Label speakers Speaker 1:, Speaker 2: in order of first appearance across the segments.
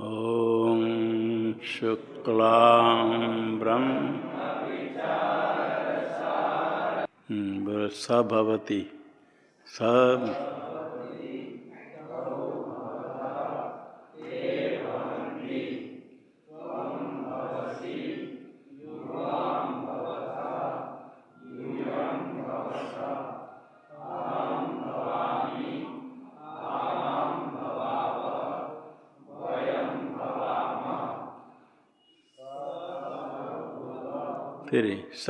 Speaker 1: ॐ शुक्लाम्ब्रं भवति। स फिर स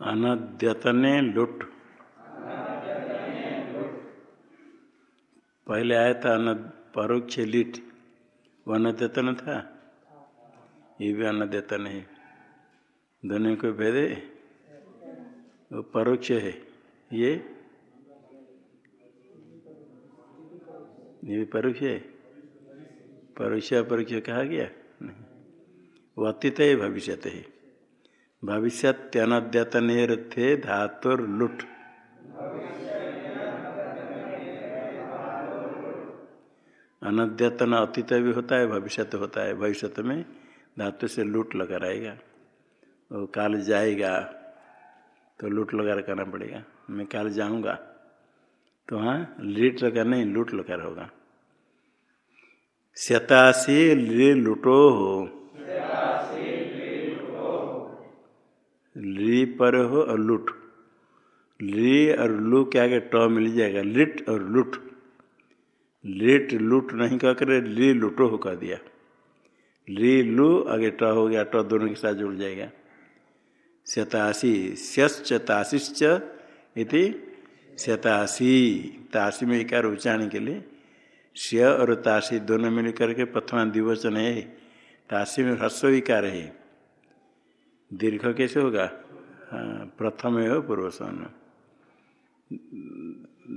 Speaker 1: अनद्यतने लुट। पहले आया था अनद परोक्ष लिट। वो अनद्यतन था। ये भी अनद्यतन है दोनों को भेदे। वो परोक्ष है। ये? ये भी परोक्ष है। परोक्ष अपरोक्ष कहा गया? नहीं। वो अतीत है भविष्य है। भविष्यत्यनद्यतनेरथे धातुर्लुट। अनद्यतन अतीत भी होता है भविष्य होता है। भविष्य में धातु से लूट लगा रहेगा। वो काल जाएगा तो लूट लगा करना पड़ेगा। मैं काल जाऊँगा तो हाँ लीट लगा नहीं, लूट लगा होगा। शतासी ली लुटो हो। ली पर हो और लुट। ली और लू क्या ट मिल जाएगा। लिट और लुट। लिट लुट नहीं कह कर, ली लुटो हो कह दिया। ली लू, आगे ट हो गया, ट दोनों के साथ जुड़ जाएगा। शतासी श्यश्चताशिश्च इति शतासी तासी में इकार उच्चारण के लिए श्य और तासी दोनों मिल करके प्रथमा द्विवचन है। तासी में ह्रस्व विकार है। दीर्घ कैसे होगा? हाँ प्रथम हो पूर्वसन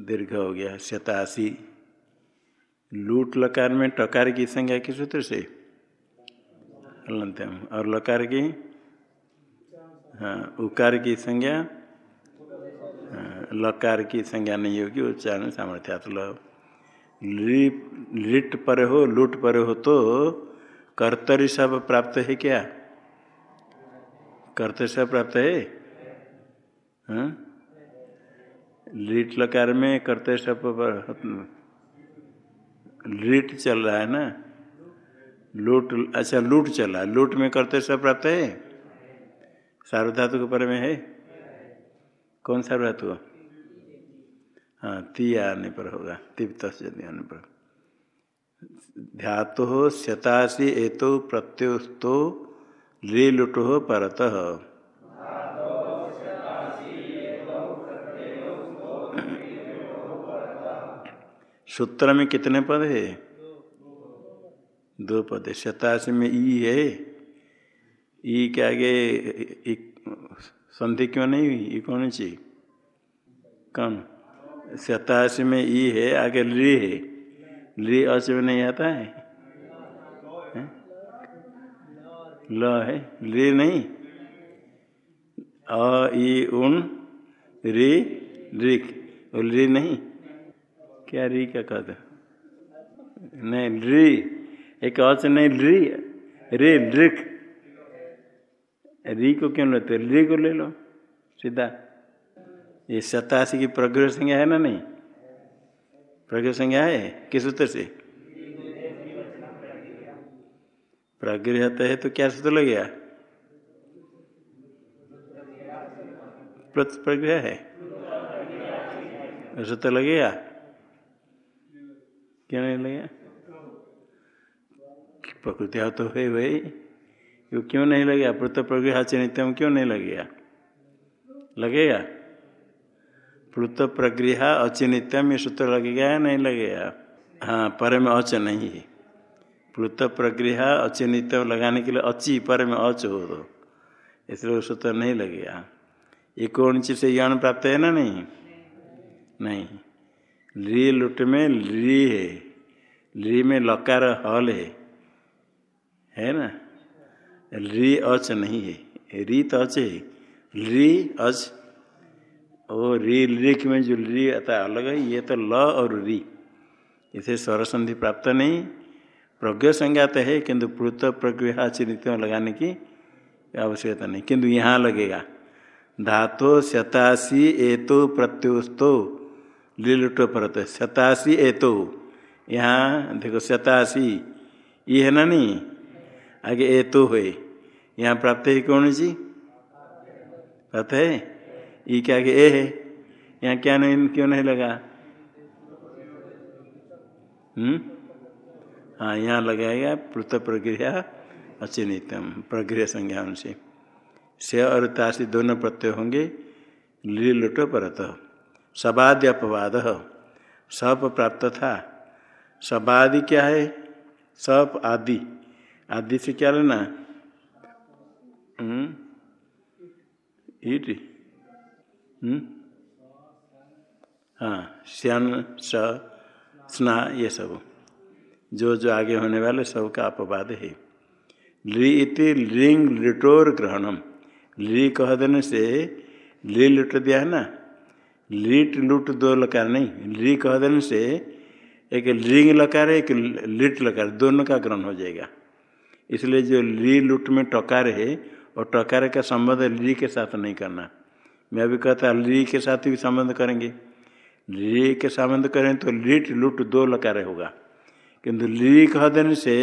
Speaker 1: दीर्घ हो गया शतासी लूट लकार में टकार की संज्ञा किस सूत्र से? हलंतम और लकार की? हाँ उकार की संज्ञा। हाँ, लकार की संज्ञा नहीं होगी उच्चारण सामर्थ्यात लिट पर हो लूट पर हो तो कर्तरी सब प्राप्त है क्या? कर्त से प्राप्त है? हाँ? लीट लकार में करते सब लीट चल रहा है ना? लूट अच्छा लूट चल लूट में करते सब प्राप्त है? सार्वधातु के पर में है? कौन सार्वधातु हाँ ती आने पर होगा। तिप्त आने पर। ध्यातो हो शतासी एतो प्रत्युस्तो ली लुटो परत। सूत्र में कितने पद है? दो पद शतासी में ई है। ई के आगे संधि क्यों नहीं हुई? ई कौन सी? कौन शतासी में ई है, आगे ली है। ली अच में नहीं आता है? ल है। ली नहीं? अ, ई, उन, री रिक री नहीं? क्या री क्या कहते नहीं, री। एक अच नहीं, री। रे रिक री को क्यों लेते री को ले लो, सीधा। ये सतासी की प्रग्रह संज्ञा है ना नहीं? प्रग्रह संज्ञा है? किस सूत्र से? प्रगृहत है तो क्या सूत्र लग गया? प्रग्रह है। सूत्र लगेगा क्यों नहीं लगेगा प्रकृति तो है वही वो क्यों नहीं लगेगा प्लुत प्रगृह नित्यम क्यों नहीं लगेगा लगेगा प्लुत प्रगृह अचिनित्यम ये सूत्र लगेगा या नहीं लगेगा हाँ पर में अच नहीं है। प्लुत प्रगृह अचिनित्य लगाने के लिए अची पर में अच हो तो। इसलिए वो सूत्र नहीं लगेगा एक से यण प्राप्त है ना नहीं? नहीं। ली लुट में ली है। ली में लकार हल है। है ना? री अच नहीं है। री तो अच है। री अच। ओ, री लिख में जो री आता अलग है, ये तो ल और री। इसे स्वर संधि प्राप्त नहीं। प्रज्ञ संज्ञात है, किंतु प्लुत प्रज्ञा चिन्हित लगाने की आवश्यकता नहीं। किंतु यहाँ लगेगा। धातो शतासी एतो, प्रत्युस्तो। लीलुटो परत। शतासी एतो। यहाँ, देखो, सतासी। ये है ना नहीं आगे एतो है यहाँ प्राप्त है कौन जी? प्राप्त है? ये क्या आगे ए है? यहाँ क्या नहीं, क्यों नहीं लगा? हम्म? हाँ यहाँ लगाएगा पृथ प्रक्रिया अचिनितम प्रक्रिया संज्ञान से और तासी दोनों प्रत्यय होंगे। लीलुट परत। सबाद्य अपवाद सप प्राप्त था। सबादि क्या है? सप आदि। आदि से क्या लेना? हम्म? हम्म? हाँ श्यान, स, स्ना, ये सब। जो जो आगे होने वाले सब का अपवाद है। ली इति लिंग लिटोर ग्रहणम। ली कह देने से ली लुट दिया है ना? लीट लुट दो लकार नहीं ली कह देने से, एक लिंग लकार एक लिट लकार, दोनों का ग्रहण हो जाएगा। इसलिए जो ली लुट में टकार है, और टकार का संबंध ली के साथ नहीं करना। मैं अभी कहता ली के साथ भी संबंध करेंगे। ली के संबंध करें तो लिट लुट दो लकार होगा। किंतु ली कह देने से,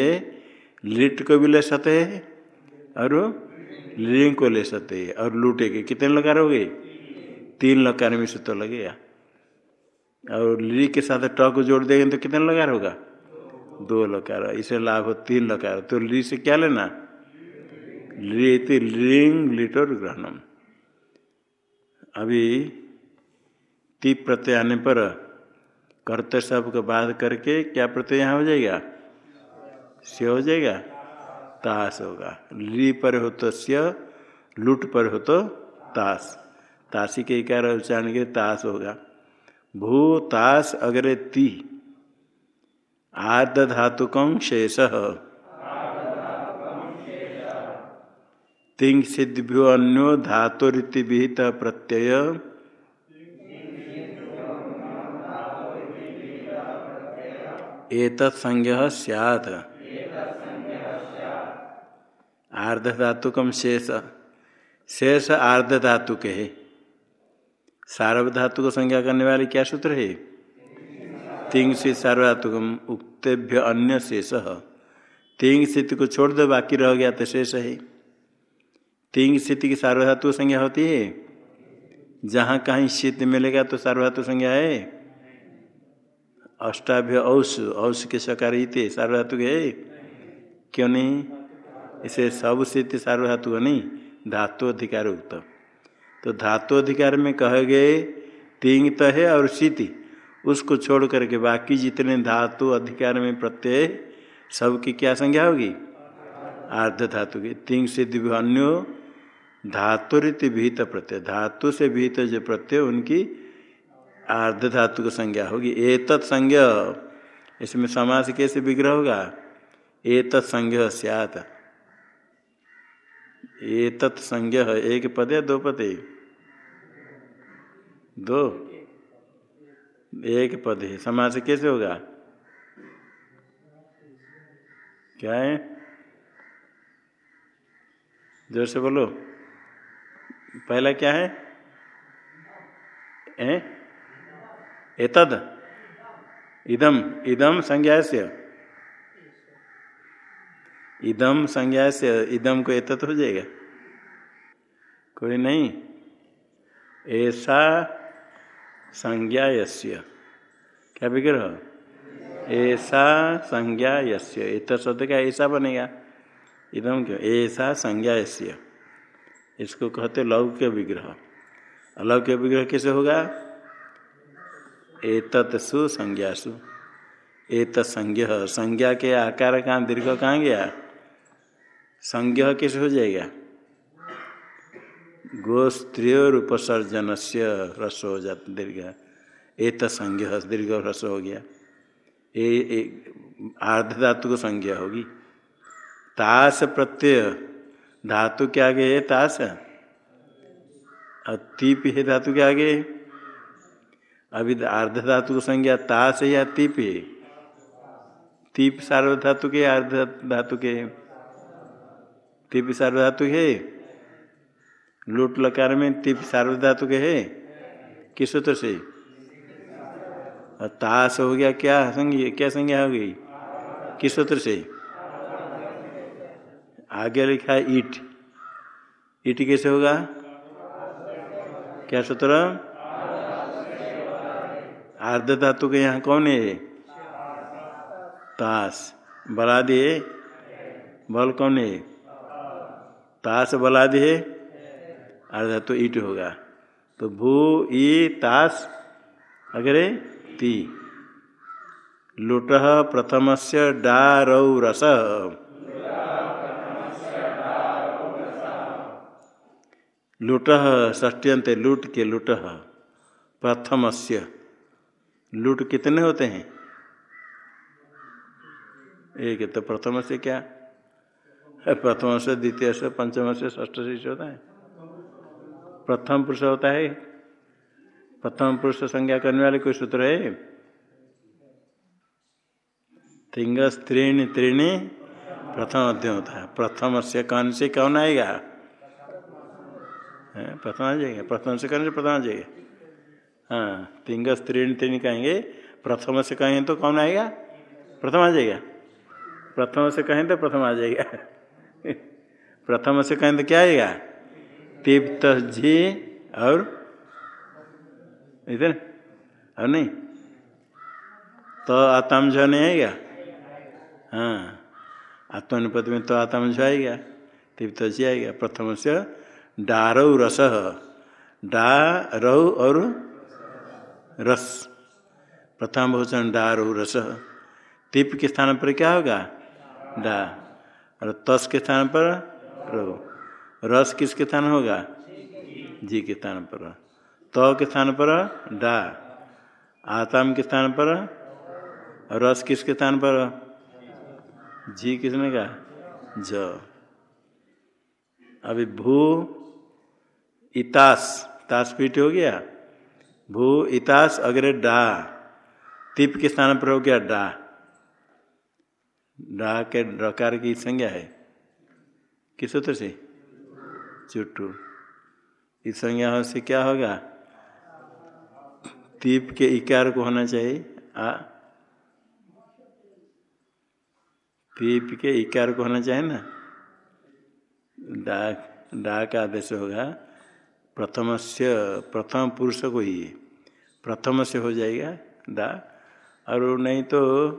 Speaker 1: लिट को भी ले सकते हैं, और लिंग को ले सकते हैं, और लूटे के कितने लकार हो गए तीन लकार में से तो लगेगा और ली के साथ ट को जोड़ देंगे तो कितने लकार होगा? दो लकार इसे लाभ हो तीन लकार तो ली से क्या लेना? लीति लिंग लिटर ग्रहणम। अभी ती प्रत्यय आने पर कर्त शब्द को बाध करके क्या प्रत्यय यहाँ हो जाएगा? से हो जाएगा? ताश होगा। ली पर हो तो स्य, लुट पर हो तो ताश ताशी के इकार उच्चारण के ताश होगा भू ताश अग्रे ती आर्ध धातुकम शेष तिंग सिद्धिभ्यो अन्यो धातुरीति विहित प्रत्यय। एतत् संज्ञ सियात। आर्ध धातुकम शेष। शेष आर्ध धातु के है सार्व धातु को संज्ञा करने वाले क्या सूत्र है? तिंग से सार्वधातुकम उक्तभ्य अन्य शेष। तिंग स्थिति को छोड़ दो, बाकी रह गया तो शेष है। तिंग स्थिति की सार्वधातु संज्ञा होती है? जहाँ कहीं शीत मिलेगा तो सार्वधातु संज्ञा है। अष्टाभ्य औष औष के सकार थे सार्वधातु है? क्यों नहीं? इसे सब स्थिति सार्वधातु नहीं, धातु अधिकार उक्त। तो धातु अधिकार में कहे गए तिंग तो है और शीति। उसको छोड़ करके बाकी जितने धातु अधिकार में प्रत्यय, सबकी क्या संज्ञा होगी? आर्ध धातु की। तिंग अन्यो, धातु रीति विहित प्रत्यय। धातु से भीत जो प्रत्यय, उनकी आर्ध धातु की संज्ञा होगी। एतत् संज्ञ। इसमें समास कैसे विग्रह होगा? एतत् संज्ञ सियात। एतत् संज्ञ एक पद है दो पद। दो। एक पद है। समास कैसे होगा? क्या है? ज़ोर से बोलो। पहला क्या है? ए? एतद। इदम। इदम संज्ञा से इदम संज्ञा से इदम को एतत हो जाएगा। कोई नहीं। ऐसा संज्ञा यस्य क्या विग्रह? ऐसा संज्ञा यस्य इत शब्द का ऐसा बनेगा। इदम क्यों? ऐसा संज्ञा यस्य इसको कहते लौक्य विग्रह। अलौक्य विग्रह कैसे होगा? एतत् सु संज्ञासु। एत संज्ञ संज्ञा के आकार कहाँ? दीर्घ कहाँ गया? संज्ञ कैसे हो जाएगा? गोस्त्रियोर उपसर्जन से ह्रस्व हो जाता दीर्घ। एक संज्ञ दीर्घ ह्रस्व हो गया। ये आर्ध धातु को संज्ञा होगी। तास प्रत्यय, धातु के आगे है तास? और तीप है धातु के आगे? अभी अर्ध धातु को संज्ञा तास है या तीप? है तीप सार्वधातु के अर्ध धातु के। तीप सार्वधातु है? लूट लकार में तीप सार्वधातु के है? किस सूत्र से? ताश हो गया, क्या संज्ञा क्या संज्ञा हो गई? किस सूत्र से? आगे लिखा है ईट। ईट कैसे होगा? क्या सूत्र? आर्ध धातु के यहाँ कौन है? ताश बला दिए। बल कौन है? ताश बला दिए। अर्ध तो ईट होगा। तो भू, ई ताश अगरे, ती। लुट प्रथम से डारौ रस। लुट ष्ट्यंत लूट के लुट। प्रथम से लूट कितने होते हैं? एक तो प्रथम से क्या? प्रथम से द्वितीय से पंचम से ष्ठ से होता है। प्रथम पुरुष होता है। प्रथम पुरुष संज्ञा करने वाले कोई सूत्र है? तिंग त्रीणी त्रीणी प्रथम अध्ययन होता है। प्रथम से कौन से कौन आएगा? प्रथम आ जाएगा। प्रथम से कौन से प्रथम आ जाएगा? हाँ तिंग त्रीणी त्रीणी कहेंगे। प्रथम से कहें तो कौन आएगा? प्रथम आ जाएगा। प्रथम से कहें तो प्रथम आ जाएगा। प्रथम से कहें तो क्या आएगा? तिप्त झी और इधर, और नहीं। तो आत्म झ नहीं आएगा? हाँ। आत्मनिपद में तो आत्म झ आएगा तिप्त झी आएगा। प्रथम से डारौ रस। डा रऊ और रस। प्रथम भोजन डारौ रस। तिप के स्थान पर क्या होगा? डा। और तस के स्थान पर रो। रस किसके स्थान होगा? जी के स्थान पर। त के स्थान पर डा। आताम के स्थान पर रस किसके स्थान पर? जी किसने का ज। अभी भू इतास। तास पीठ हो गया? भू इतास, अग्रे डा। तिप के स्थान पर हो गया डा। डा के डकार की संज्ञा है। किस सूत्र से? चुट्टू। इस संज्ञा से क्या होगा? तीप के इकार को होना चाहिए। आ? तीप के इकार को होना चाहिए ना? डा डा का आदेश होगा। प्रथम से प्रथम पुरुष को ही। प्रथम से हो जाएगा डा। और नहीं तो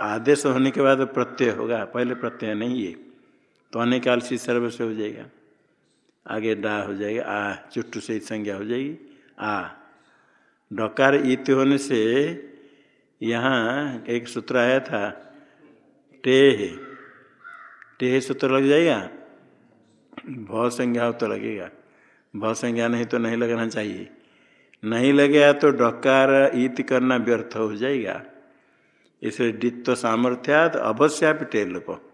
Speaker 1: आदेश होने के बाद प्रत्यय होगा। पहले प्रत्यय नहीं है। तो अनेक काल से सर्व से हो जाएगा। आगे डा हो जाएगा, आ, चुट्टू से संज्ञा हो जाएगी, आ। डकार इत होने से यहाँ एक सूत्र आया था, टेह। टेह सूत्र लग जाएगा? भ संज्ञा हो तो लगेगा। भ संज्ञा नहीं तो नहीं लगना चाहिए। नहीं लगेगा तो डकार ईत करना व्यर्थ हो जाएगा। इसलिए डित्व सामर्थ्यात अवश्यापि टेलोप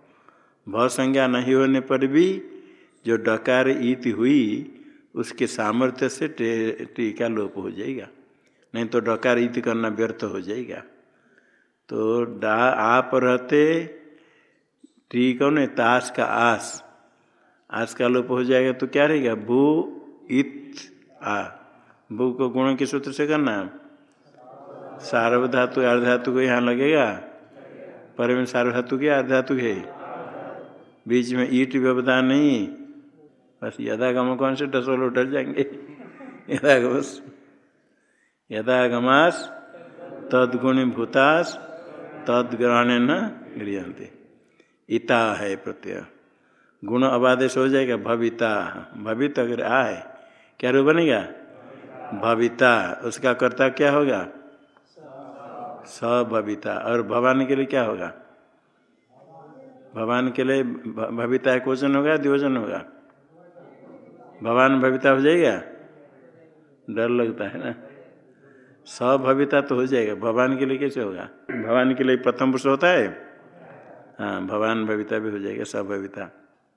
Speaker 1: भ संज्ञा नहीं होने पर भी जो डकार ईत हुई, उसके सामर्थ्य से टीका लोप हो जाएगा। नहीं तो डकार ईत करना व्यर्थ हो जाएगा। तो डा, आप रहते टी कौन है ताश का आस आस का लोप हो जाएगा तो क्या रहेगा? भू इत आ, भू को गुण के सूत्र से करना सार्वधातु अर्धातु को यहाँ लगेगा। पर में सार्वधातु के अर्धातु है। बीच में ईट व्यवधान नहीं। बस यदागम कौन से डसोलो डर जाएँगे? यदागमस। यदागमास तदगुणी भूतास तदग्रहण न गृहते इता है प्रत्यय। गुण अबादेश हो जाएगा भविता। भवित अगर आ है, क्या रू बनेगा? भविता। उसका कर्ता क्या होगा? सभविता। और भवान के लिए क्या होगा? भगवान के लिए भविता एक वचन होगा, द्विवचन होगा। भगवान भविता हो जाएगा? डर लगता है ना? सभविता तो हो जाएगा। भगवान के लिए कैसे होगा? भगवान के लिए प्रथम पुरुष होता है? हाँ भगवान भविता भी हो जाएगा सभविता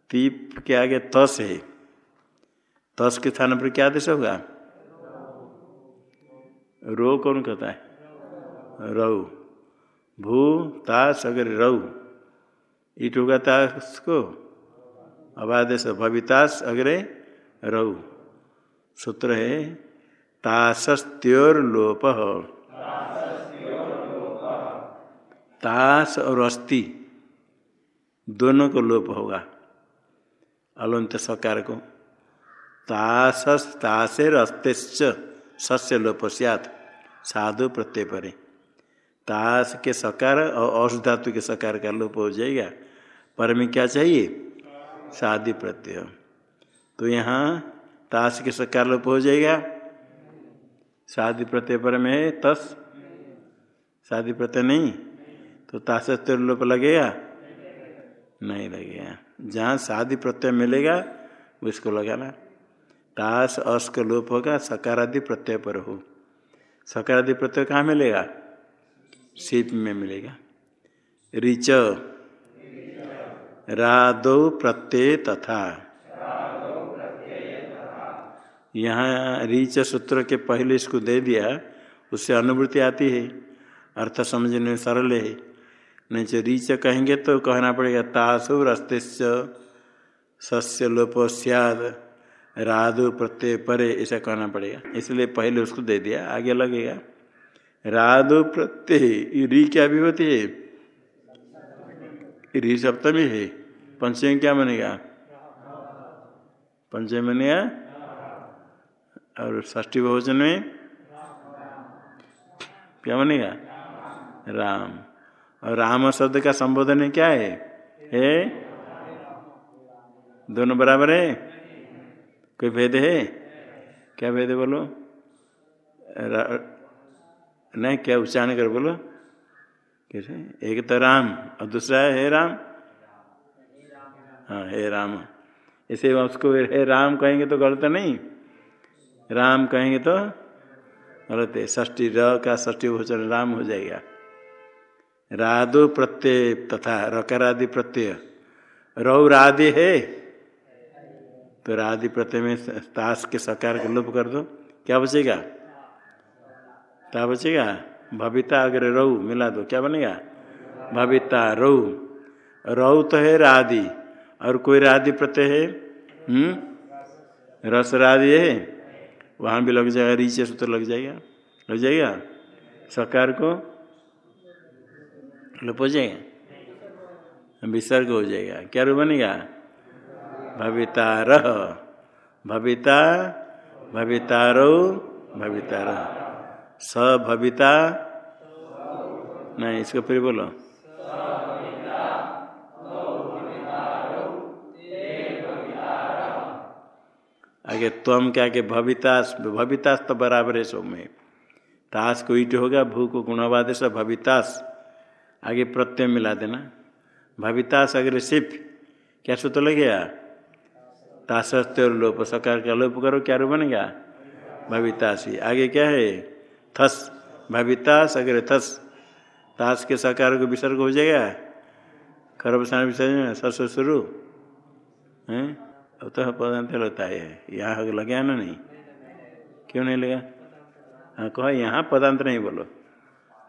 Speaker 1: तीप के आगे तस है। तस के स्थान पर क्या आदेश होगा? रो कौन कहता है? रऊ भू ताश अगर रऊ ईट होगा ताश को? अब आदेश भवितास अग्रे रऊ सूत्र है ताशस्त्योर लोप ताश और अस्थि दोनों को लोप होगा। अलंत सकार को अस्तिश्च, सस्य लोप सियात। साधु प्रत्यय परे। ताश के सकार और औष धातु के सकार का लोप हो जाएगा। पर में क्या चाहिए? शादी प्रत्यय। तो यहाँ ताश के सकार लोप हो जाएगा। शादी प्रत्यय पर में है, तस। शादी प्रत्यय नहीं? तो ताशस्त्र लोप लगेगा? नहीं लगेगा। जहाँ शादी प्रत्यय मिलेगा, उसको लगाना। ताश अस का लोप होगा, सकारादि प्रत्यय पर हो। सकारादि प्रत्यय कहाँ मिलेगा? सीप में मिलेगा। ऋच। रादो प्रत्यय तथा। यहाँ रीच सूत्र के पहले इसको दे दिया, उससे अनुभूति आती है, अर्थ समझने में सरल है। नहीं तो रीच कहेंगे तो कहना पड़ेगा, तासु रस्ते सस्य लोप सियाद राधु प्रत्यय परे ऐसा कहना पड़ेगा। इसलिए पहले उसको दे दिया, आगे लगेगा। राधु प्रत्यय री क्या होती है? री सप्तमी है, पंचमी क्या बनेगा? पंचमी बनेगा और ष्ठी बहुवचन में क्या बनेगा? राम। और राम शब्द का संबोधन क्या है? हे? दोनों बराबर है? कोई भेद है? क्या भेद है बोलो? नहीं, क्या उच्चारण कर बोलो? कैसे? एक तो राम और दूसरा है हे राम? हाँ हे राम। इसे उसको हे राम कहेंगे तो गलत नहीं। राम कहेंगे तो है ष्टी र का ष्टी भोजन राम हो जाएगा। राधो प्रत्यय तथा रकारादि प्रत्यय। रौ राधि है तो राधि प्रत्यय में ताश के सकार का लोप कर दो, क्या बचेगा? क्या बचेगा। भविता अगर रऊ मिला दो, क्या बनेगा? भविता रऊ रऊ तो है राधि और कोई राधि प्रत्यय है? हम्म? रस राधि है? वहाँ भी लग जाएगा रीचे सूत्र लग जाएगा। लग जाएगा? सकार को? लोप हो जाएगा? विसर्ग हो जाएगा। क्या रूप बनेगा? भविता रह भविता, भवितारो, भवितार। स, भविता। नहीं, इसको फिर बोलो। आगे त्वम क्या के भवितास भवितास तो बराबर है सो में। ताश को ईट होगा भू को गुणवाद सब भवितास। आगे प्रत्यय मिला देना। भवितास अगर सिप। क्या सूत्र लग गया? ताशस्त्य और लोप, सकार का लोप करो, क्या रू बनेगा भवितासी। आगे क्या है? थस। भवितास अगर थस। ताश के सकार को विसर्ग हो जाएगा। खरबसान विसर्ग सरस शुरू है? अब तो पदांत लगता है। यहाँ लगे ना नहीं? क्यों नहीं लगा? हाँ कहो, यहाँ पदांत नहीं बोलो।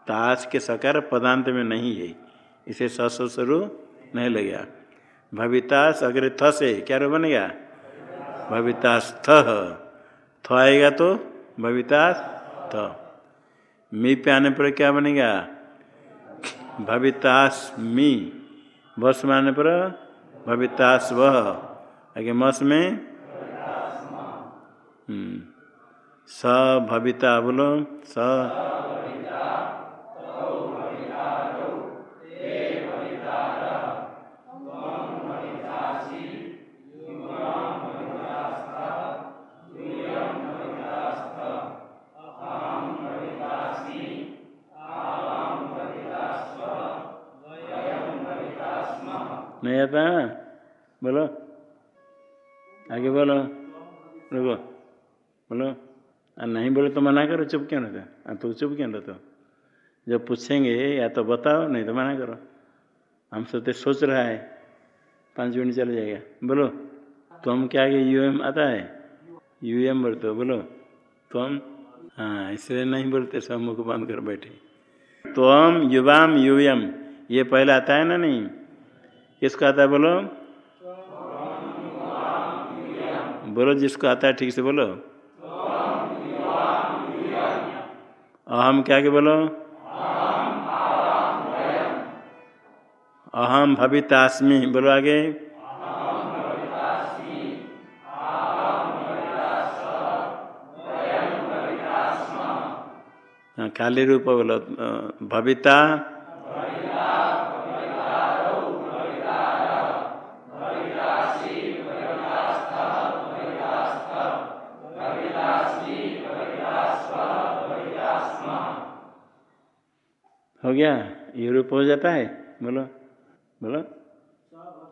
Speaker 1: ताश के सकार पदांत में नहीं है। इसे ससुरु नहीं लगेगा भवितास अगर थ से क्या बनेगा भवितास थ। थ आएगा तो भवितास थ। मी पे आने पर क्या बनेगा भवितास मी। बस में आने पर भवितास वह आगे मस में? स भविता बोलो। स। नहीं आता? बोलो। आगे बोलो। रुको। बोलो। नहीं बोले तो मना करो, चुप क्यों रहते? तो चुप क्यों रहते? जब पूछेंगे, या तो बताओ, नहीं तो मना करो। हम सोचते सोच रहा है। पाँच मिनट चले जाएगा। बोलो। तुम क्या आगे यू एम आता है? यू एम बोलते हो। बोलो। तुम? हाँ इसलिए नहीं बोलते, सब मुख बंद कर बैठे। तुम युवाम यूएम ये पहले आता है ना नहीं? किसको आता है बोलो? बोलो जिसको आता है ठीक से बोलो। अहम क्या के बोलो? अहम भवितास्मी। बोलो आगे। काली रूप बोलो। भविता। हो गया? ये रूप हो जाता है? बोलो। बोलो।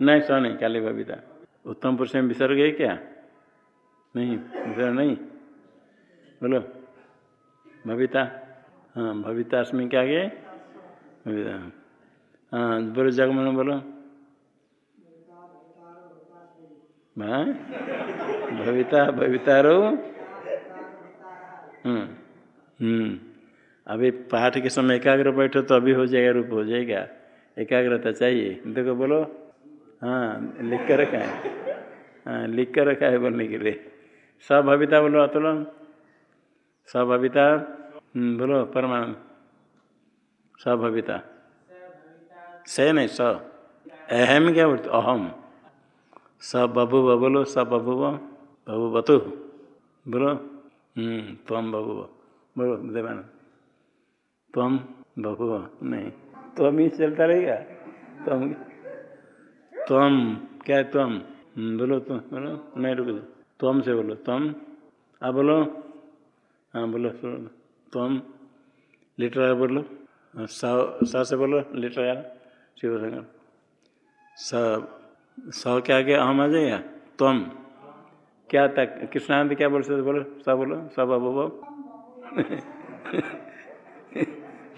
Speaker 1: नहीं, सो नहीं काली बबीता? उत्तम पुरुष में विसर्ग है क्या? नहीं विसर्ग नहीं। बोलो। बबीता? हाँ बबीता अस्मी क्या गए? भविता हाँ। बोलो जगमन बोलो। हाँ? भविता भविता रो। हम्म हम्म। अभी पाठ के समय एकाग्र बैठो तो अभी हो जाएगा, रूप हो जाएगा। एकाग्रता चाहिए। देखो बोलो। हाँ लिख कर रखा है। हाँ लिख कर रखा है बोलने के लिए। सब सभविता बोलो अतुल सभविता बोलो परमाणु सभविता से नहीं, स। अहम क्या बोलते? अहम। स बभुव बोलो स बबू बतु बोलो तम बभुव बोलो देवान तम बभुव नहीं, तम ही चलता रहेगा। तम तम, क्या है तम बोलो तुम, बोलो, नहीं रुक तम से बोलो, तम आप बोलो। हाँ बोलो तम आया बोलो। सौ सौ से बोलो, लिटर आया शिव संग सौ क्या आगे अहम आ जाएगा? तम, क्या था कृष्णानंद क्या बोल सकते, बोलो सब बोलो सब अब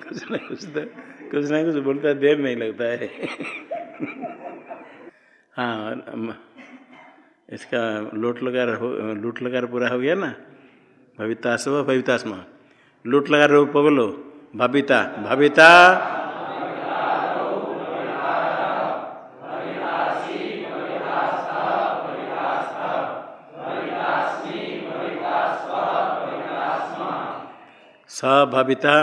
Speaker 1: कुछ नहीं कुछ तो कुछ ना कुछ बोलता है, देर नहीं लगता है। हाँ इसका लोट लगा लूट लगा पूरा हो गया ना? भवितास व भवितास्मा लूट लगा रूप बोलो भविता भविता। सभविता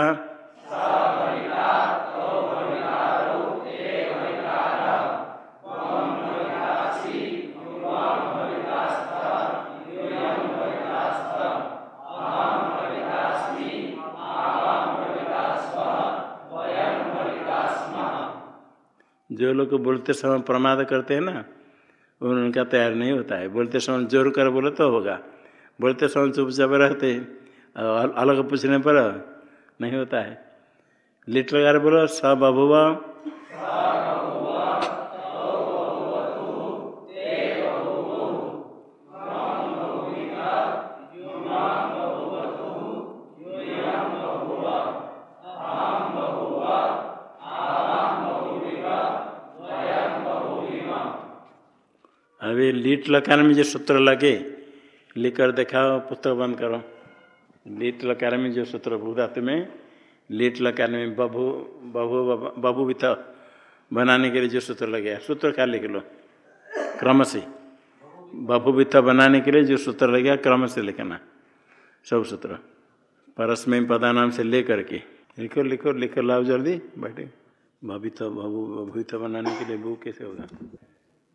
Speaker 1: जो लोग बोलते समय प्रमाद करते हैं ना उनका तैयार नहीं होता है। बोलते समय ज़ोर कर बोले तो होगा। बोलते समय चुपचाप रहते अलग पूछने पर नहीं होता है। लिट लगा बोलो सब बबुआ लीट लकार में जो सूत्र लगे लिख कर दिखाओ पुस्तक बंद करो। लीट लकार में जो सूत्र भूधातु में, लीट लकार में बभू बभू बभूवित बनाने के लिए जो सूत्र लगे सूत्र क्या लिख लो, क्रम से। बभूवित बनाने के लिए जो सूत्र लगेगा क्रम से लिखना। सब सूत्र। परस्मय पदा नाम से ले करके लिखो लिखो लिखो, लाओ जल्दी, बैठे। भवित बभू बभूवित बनाने के लिए भू कैसे होगा?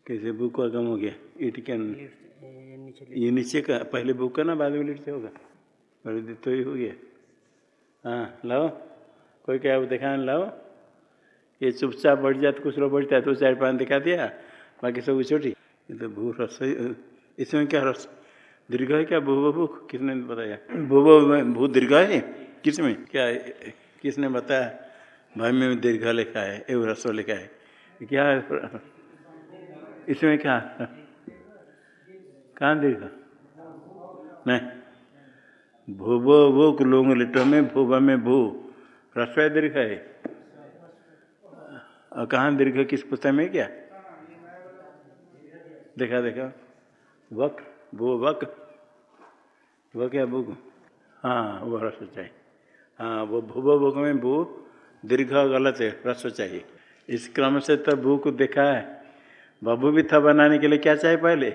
Speaker 1: कैसे बुक का कम हो गया? ईट के ये नीचे का पहले बुक का ना बाद में लीट से होगा। पहले तो ही हो गया। हाँ लाओ। कोई क्या देखा लाओ। ये चुपचाप बढ़ जाए तो कुछ लोग बढ़ता है तो चार पाँच दिखा दिया। बाकी सब छोटी। ये तो भू रस इसमें क्या रस? दीर्घ है क्या? भू बभू किसने बताया? भू भू दीर्घ है? किसमें? क्या किसने बताया? भाई में दीर्घ लिखा है एवं रसो लिखा है। क्या है? इसमें क्या? कहाँ दीर्घ नहीं भूव वो लोग लिटो में भूव में भू। रस्व दीर्घ है। और कहाँ दीर्घ किस पुस्तक में क्या? देखा देखा। वक, भू वक। वो क्या बुक हाँ वो रस्व चाहिए हाँ वो भूव बुक में भू। दीर्घ गलत है रस्व चाहिए इस क्रम से तो भू को देखा है। बबू भी था बनाने के लिए क्या चाहिए पहले?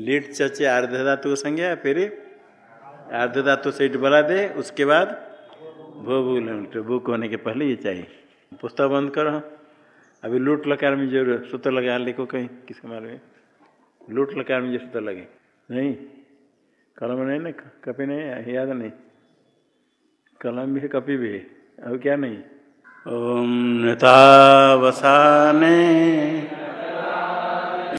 Speaker 1: लीट चचे आर्ध धातु संज्ञा फिर आर्ध धातु से बना दे, उसके बाद भू भू भूक होने के पहले ये चाहिए। पुस्तक बंद करो अभी लूट लकार में जो सूत्र लगा लिखो कहीं, किसके मारे में? लूट लकार में जो सूत्र लगे। नहीं, कलम नहीं ना, कपी नहीं, याद नहीं। कलम भी है, कपी भी है अब क्या नहीं? ओम नेता वसाने